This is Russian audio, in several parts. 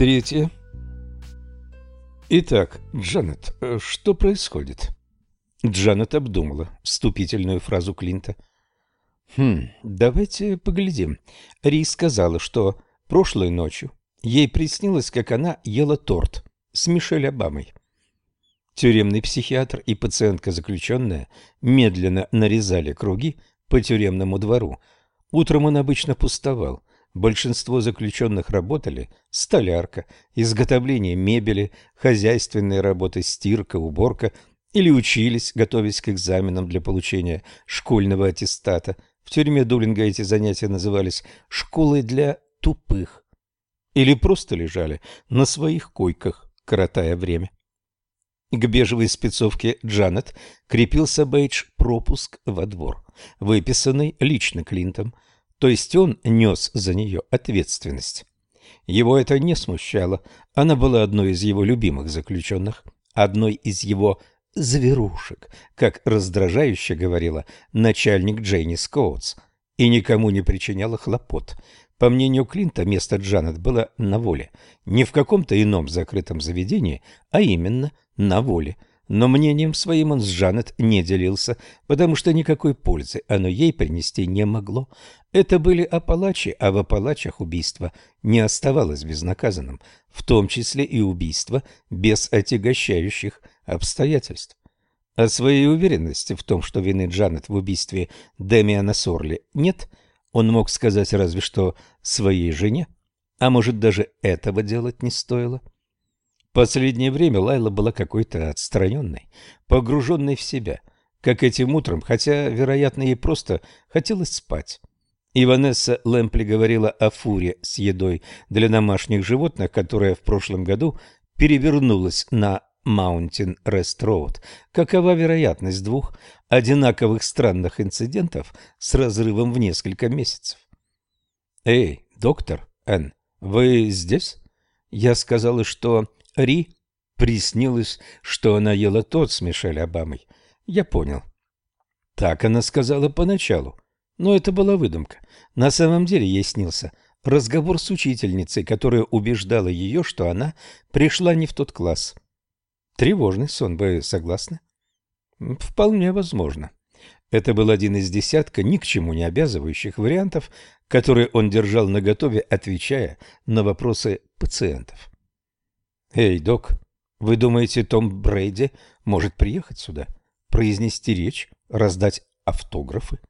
Третье. Итак, Джанет, что происходит? Джанет обдумала вступительную фразу Клинта. Хм, давайте поглядим. Ри сказала, что прошлой ночью ей приснилось, как она ела торт с Мишель Обамой. Тюремный психиатр и пациентка-заключенная медленно нарезали круги по тюремному двору. Утром он обычно пустовал. Большинство заключенных работали столярка, изготовление мебели, хозяйственные работы, стирка, уборка или учились, готовясь к экзаменам для получения школьного аттестата. В тюрьме Дулинга эти занятия назывались «школой для тупых» или просто лежали на своих койках, коротая время. К бежевой спецовке Джанет крепился бейдж «Пропуск во двор», выписанный лично Клинтом – то есть он нес за нее ответственность. Его это не смущало. Она была одной из его любимых заключенных, одной из его «зверушек», как раздражающе говорила начальник Джейни Скоутс, и никому не причиняла хлопот. По мнению Клинта, место Джанет было на воле, не в каком-то ином закрытом заведении, а именно на воле – но мнением своим он с Жанет не делился, потому что никакой пользы оно ей принести не могло. Это были Апалачи, а в Апалачах убийство не оставалось безнаказанным, в том числе и убийство без отягощающих обстоятельств. О своей уверенности в том, что вины Джанет в убийстве Демиана Сорли нет, он мог сказать разве что своей жене, а может даже этого делать не стоило. Последнее время Лайла была какой-то отстраненной, погруженной в себя, как этим утром, хотя, вероятно, ей просто хотелось спать. И Ванесса Лэмпли говорила о фуре с едой для домашних животных, которая в прошлом году перевернулась на Маунтин Рест Роуд. Какова вероятность двух одинаковых странных инцидентов с разрывом в несколько месяцев? «Эй, доктор Н, вы здесь?» Я сказала, что Ри приснилось, что она ела тот с Мишель Обамой. Я понял. Так она сказала поначалу. Но это была выдумка. На самом деле ей снился разговор с учительницей, которая убеждала ее, что она пришла не в тот класс. Тревожный сон, вы согласны? Вполне возможно. Это был один из десятка ни к чему не обязывающих вариантов, которые он держал наготове, отвечая на вопросы пациентов. «Эй, док, вы думаете, Том Брейди может приехать сюда, произнести речь, раздать автографы?»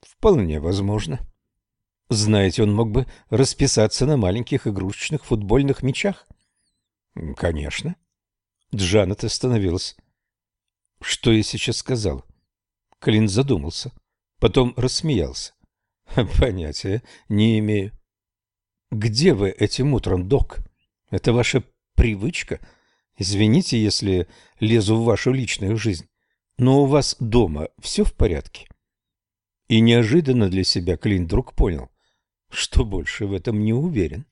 «Вполне возможно». «Знаете, он мог бы расписаться на маленьких игрушечных футбольных мячах?» «Конечно». Джанет остановилась. «Что я сейчас сказал?» Клин задумался, потом рассмеялся. «Понятия не имею». «Где вы этим утром, док? Это ваше привычка. Извините, если лезу в вашу личную жизнь, но у вас дома все в порядке?» И неожиданно для себя Клин вдруг понял, что больше в этом не уверен.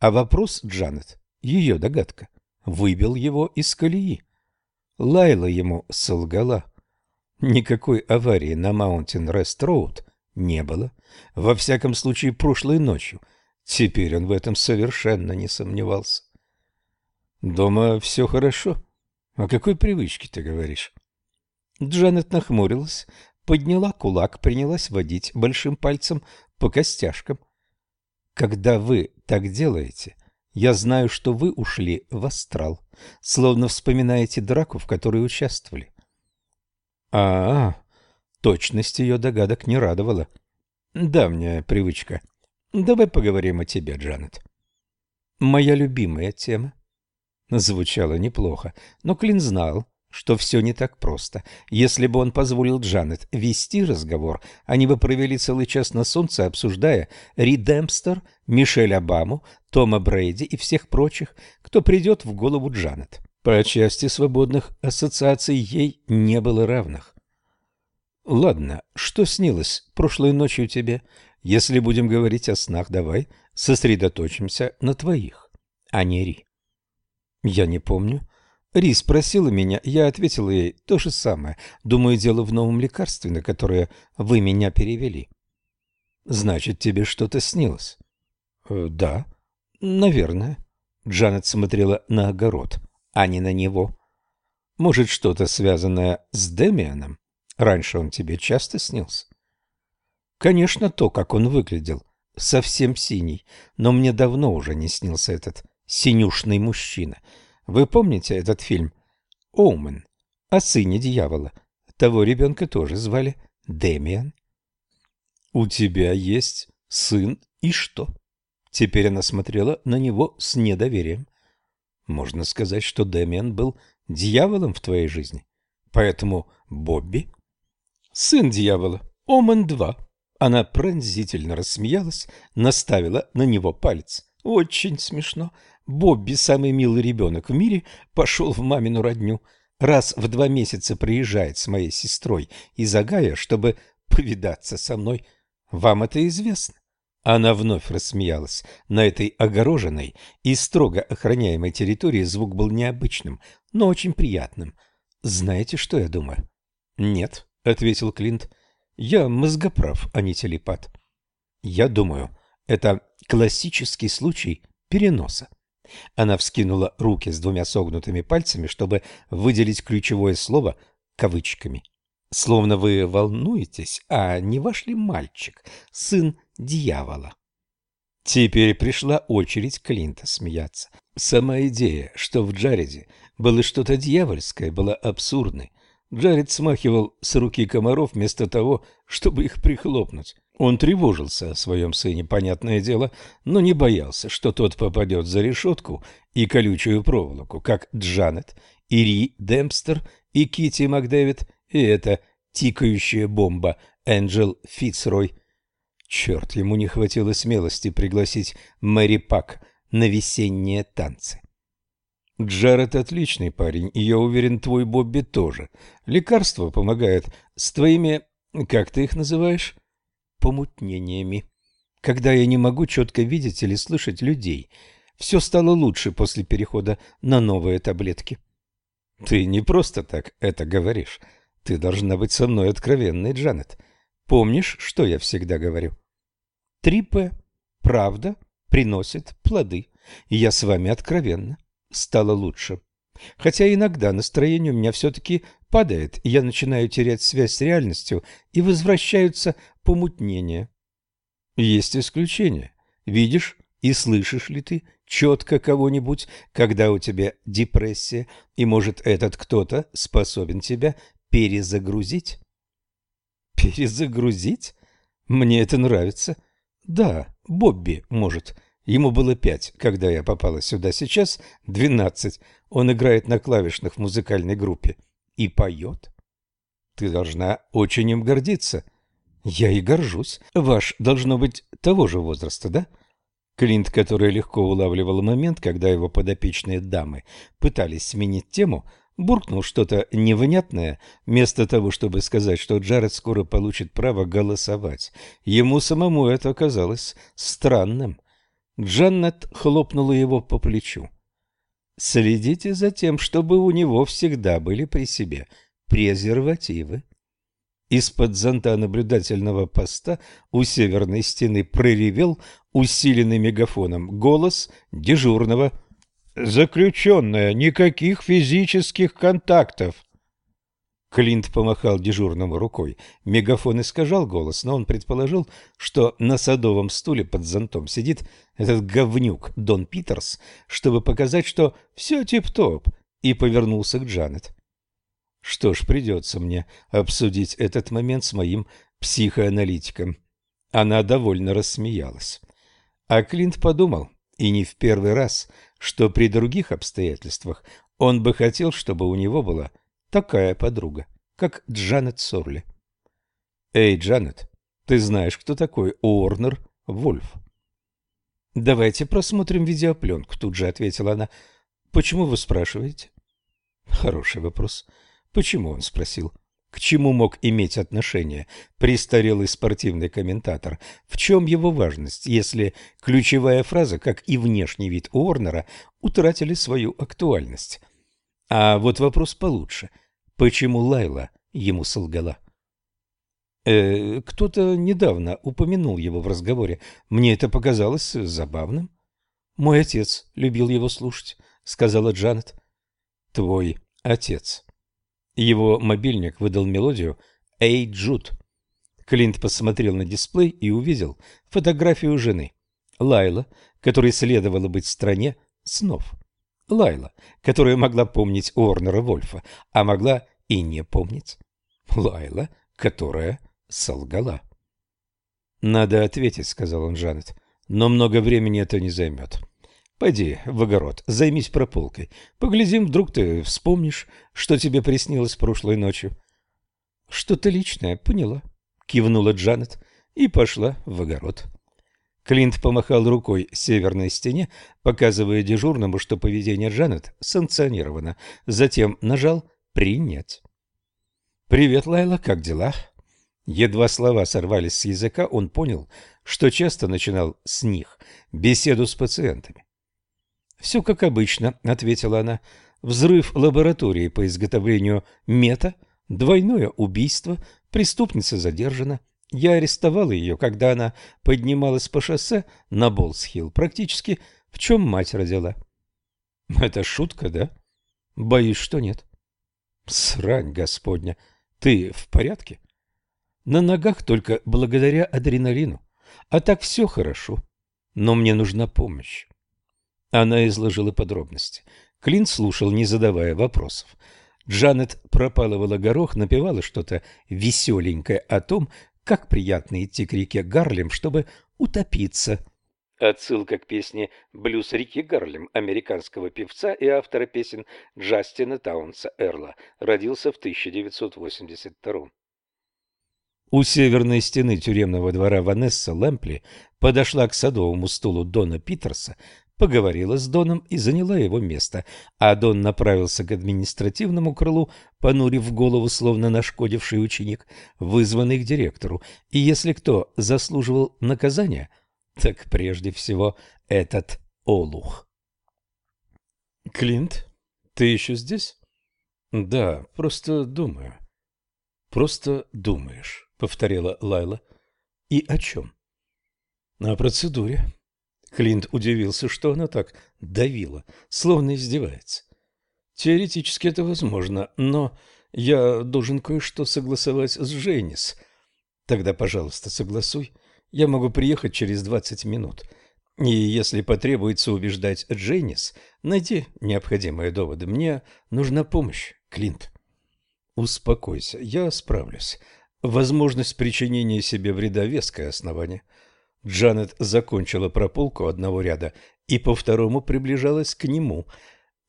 А вопрос Джанет, ее догадка, выбил его из колеи. Лайла ему солгала. Никакой аварии на Маунтин Рест Роуд не было. Во всяком случае, прошлой ночью. Теперь он в этом совершенно не сомневался. Дома все хорошо. О какой привычке ты говоришь? Джанет нахмурилась, подняла кулак, принялась водить большим пальцем по костяшкам. Когда вы так делаете, я знаю, что вы ушли в астрал, словно вспоминаете драку, в которой участвовали. А, -а, -а точность ее догадок не радовала. Давняя привычка. Давай поговорим о тебе, Джанет. Моя любимая тема. Звучало неплохо, но Клин знал, что все не так просто. Если бы он позволил Джанет вести разговор, они бы провели целый час на солнце, обсуждая Ри Демпстер, Мишель Обаму, Тома Брейди и всех прочих, кто придет в голову Джанет. По части свободных ассоциаций ей не было равных. «Ладно, что снилось прошлой ночью тебе? Если будем говорить о снах, давай сосредоточимся на твоих, а не Ри». Я не помню. Ри спросила меня, я ответила ей то же самое. Думаю, дело в новом лекарстве, на которое вы меня перевели. Значит, тебе что-то снилось? Э, да, наверное. Джанет смотрела на огород, а не на него. Может, что-то связанное с Демианом? Раньше он тебе часто снился? Конечно, то, как он выглядел, совсем синий, но мне давно уже не снился этот синюшный мужчина. Вы помните этот фильм «Оумен» о сыне дьявола? Того ребенка тоже звали Демиан. У тебя есть сын и что? Теперь она смотрела на него с недоверием. Можно сказать, что Демиан был дьяволом в твоей жизни. Поэтому Бобби — сын дьявола, Омен-2. Она пронзительно рассмеялась, наставила на него палец. Очень смешно. Бобби, самый милый ребенок в мире, пошел в мамину родню. Раз в два месяца приезжает с моей сестрой из Агая, чтобы повидаться со мной. Вам это известно? Она вновь рассмеялась. На этой огороженной и строго охраняемой территории звук был необычным, но очень приятным. Знаете, что я думаю? Нет, ответил Клинт. Я мозгоправ, а не телепат. Я думаю, это классический случай переноса. Она вскинула руки с двумя согнутыми пальцами, чтобы выделить ключевое слово кавычками. Словно вы волнуетесь, а не ваш ли мальчик, сын дьявола? Теперь пришла очередь Клинта смеяться. Сама идея, что в Джареде было что-то дьявольское, была абсурдной. Джаред смахивал с руки комаров вместо того, чтобы их прихлопнуть. Он тревожился о своем сыне, понятное дело, но не боялся, что тот попадет за решетку и колючую проволоку, как Джанет, Ири Демпстер и Кити Макдэвид и эта тикающая бомба Энджел Фицрой. Черт, ему не хватило смелости пригласить Мэри Пак на весенние танцы. Джаред отличный парень, и я уверен, твой Бобби тоже. Лекарство помогает с твоими, как ты их называешь, помутнениями. Когда я не могу четко видеть или слышать людей, все стало лучше после перехода на новые таблетки. Ты не просто так это говоришь. Ты должна быть со мной откровенной, Джанет. Помнишь, что я всегда говорю? Три П. Правда приносит плоды. Я с вами откровенна. Стало лучше. Хотя иногда настроение у меня все-таки падает, и я начинаю терять связь с реальностью, и возвращаются помутнения. Есть исключения. Видишь и слышишь ли ты четко кого-нибудь, когда у тебя депрессия, и, может, этот кто-то способен тебя перезагрузить? Перезагрузить? Мне это нравится. Да, Бобби может. Ему было пять, когда я попала сюда. Сейчас двенадцать. Он играет на клавишных в музыкальной группе. И поет. Ты должна очень им гордиться. Я и горжусь. Ваш должно быть того же возраста, да? Клинт, который легко улавливал момент, когда его подопечные дамы пытались сменить тему, буркнул что-то невнятное, вместо того, чтобы сказать, что Джаред скоро получит право голосовать. Ему самому это оказалось странным. Джаннет хлопнула его по плечу. «Следите за тем, чтобы у него всегда были при себе презервативы». Из-под зонта наблюдательного поста у северной стены проревел усиленный мегафоном голос дежурного – Заключенная, никаких физических контактов. Клинт помахал дежурному рукой. Мегафон искажал голос, но он предположил, что на садовом стуле под зонтом сидит этот говнюк Дон Питерс, чтобы показать, что все тип-топ, и повернулся к Джанет. Что ж, придется мне обсудить этот момент с моим психоаналитиком. Она довольно рассмеялась. А Клинт подумал, и не в первый раз, что при других обстоятельствах он бы хотел, чтобы у него была такая подруга, как Джанет Сорли. «Эй, Джанет, ты знаешь, кто такой Уорнер Вольф?» «Давайте просмотрим видеопленку», — тут же ответила она. «Почему вы спрашиваете?» «Хороший вопрос. Почему?» — он спросил. К чему мог иметь отношение престарелый спортивный комментатор? В чем его важность, если ключевая фраза, как и внешний вид Уорнера, утратили свою актуальность? А вот вопрос получше. Почему Лайла ему солгала? Э, кто-то недавно упомянул его в разговоре. Мне это показалось забавным. Мой отец любил его слушать, сказала Джанет. Твой отец. Его мобильник выдал мелодию «Эй, Джуд». Клинт посмотрел на дисплей и увидел фотографию жены. Лайла, которой следовало быть в стране снов. Лайла, которая могла помнить Уорнера Вольфа, а могла и не помнить. Лайла, которая солгала. «Надо ответить», — сказал он Жанет, — «но много времени это не займет. Пойди в огород, займись прополкой. Поглядим, вдруг ты вспомнишь, что тебе приснилось прошлой ночью». «Что-то личное, поняла», — кивнула Джанет и пошла в огород. Клинт помахал рукой северной стене, показывая дежурному, что поведение Джанет санкционировано. Затем нажал «Принять». «Привет, Лайла, как дела?» Едва слова сорвались с языка, он понял, что часто начинал с них беседу с пациентами. «Все как обычно», — ответила она. «Взрыв лаборатории по изготовлению мета, двойное убийство, преступница задержана. Я арестовал ее, когда она поднималась по шоссе на Болсхилл, практически в чем мать родила». «Это шутка, да?» «Боюсь, что нет». «Срань господня! Ты в порядке?» На ногах только благодаря адреналину. А так все хорошо. Но мне нужна помощь. Она изложила подробности. Клинт слушал, не задавая вопросов. Джанет пропалывала горох, напевала что-то веселенькое о том, как приятно идти к реке Гарлем, чтобы утопиться. Отсылка к песне «Блюз реки Гарлем» американского певца и автора песен Джастина Таунса Эрла. Родился в 1982 у северной стены тюремного двора Ванесса Лэмпли подошла к садовому стулу Дона Питерса, поговорила с Доном и заняла его место, а Дон направился к административному крылу, понурив голову, словно нашкодивший ученик, вызванный к директору. И если кто заслуживал наказания, так прежде всего этот олух. «Клинт, ты еще здесь?» «Да, просто думаю». «Просто думаешь». — повторила Лайла. «И о чем?» «О процедуре». Клинт удивился, что она так давила, словно издевается. «Теоретически это возможно, но я должен кое-что согласовать с Джейнис. Тогда, пожалуйста, согласуй. Я могу приехать через двадцать минут. И если потребуется убеждать Джейнис, найди необходимые доводы. Мне нужна помощь, Клинт». «Успокойся, я справлюсь. Возможность причинения себе вреда – веское основание. Джанет закончила прополку одного ряда и по второму приближалась к нему.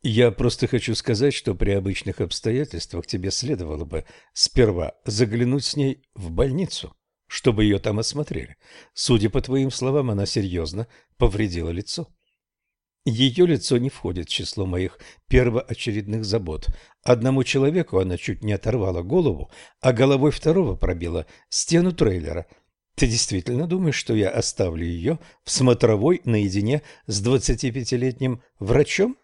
Я просто хочу сказать, что при обычных обстоятельствах тебе следовало бы сперва заглянуть с ней в больницу, чтобы ее там осмотрели. Судя по твоим словам, она серьезно повредила лицо. Ее лицо не входит в число моих первоочередных забот. Одному человеку она чуть не оторвала голову, а головой второго пробила стену трейлера. Ты действительно думаешь, что я оставлю ее в смотровой наедине с двадцатипятилетним врачом?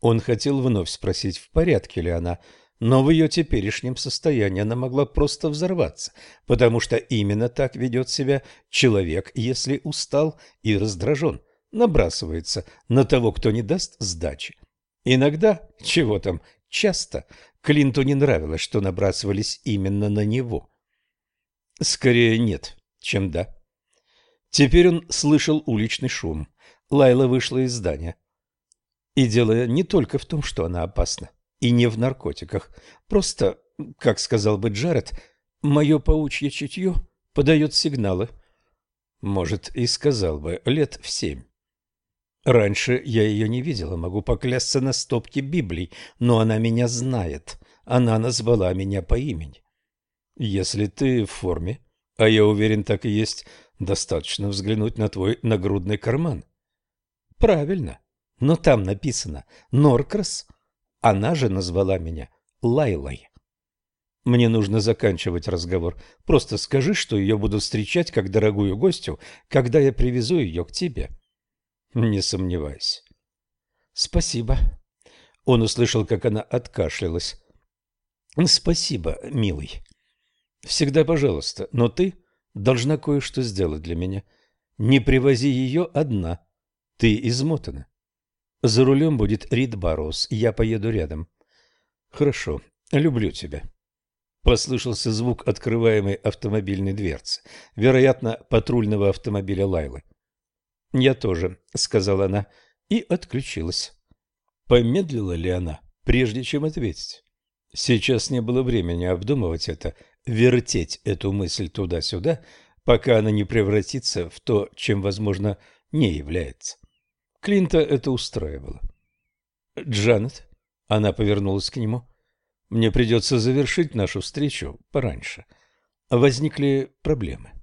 Он хотел вновь спросить, в порядке ли она, но в ее теперешнем состоянии она могла просто взорваться, потому что именно так ведет себя человек, если устал и раздражен набрасывается на того, кто не даст сдачи. Иногда, чего там, часто, Клинту не нравилось, что набрасывались именно на него. Скорее нет, чем да. Теперь он слышал уличный шум. Лайла вышла из здания. И дело не только в том, что она опасна, и не в наркотиках. Просто, как сказал бы Джаред, мое паучье чутье подает сигналы. Может, и сказал бы лет в семь. Раньше я ее не видела, могу поклясться на стопке Библий, но она меня знает. Она назвала меня по имени. Если ты в форме, а я уверен, так и есть, достаточно взглянуть на твой нагрудный карман. Правильно, но там написано «Норкрас». Она же назвала меня Лайлой. Мне нужно заканчивать разговор. Просто скажи, что ее буду встречать как дорогую гостью, когда я привезу ее к тебе. — не сомневайся. Спасибо. Он услышал, как она откашлялась. Спасибо, милый. Всегда пожалуйста, но ты должна кое-что сделать для меня. Не привози ее одна. Ты измотана. За рулем будет Рид Барроуз, я поеду рядом. Хорошо, люблю тебя. Послышался звук открываемой автомобильной дверцы, вероятно, патрульного автомобиля Лайлы. «Я тоже», — сказала она, и отключилась. Помедлила ли она, прежде чем ответить? Сейчас не было времени обдумывать это, вертеть эту мысль туда-сюда, пока она не превратится в то, чем, возможно, не является. Клинта это устраивало. «Джанет», — она повернулась к нему, — «мне придется завершить нашу встречу пораньше. Возникли проблемы».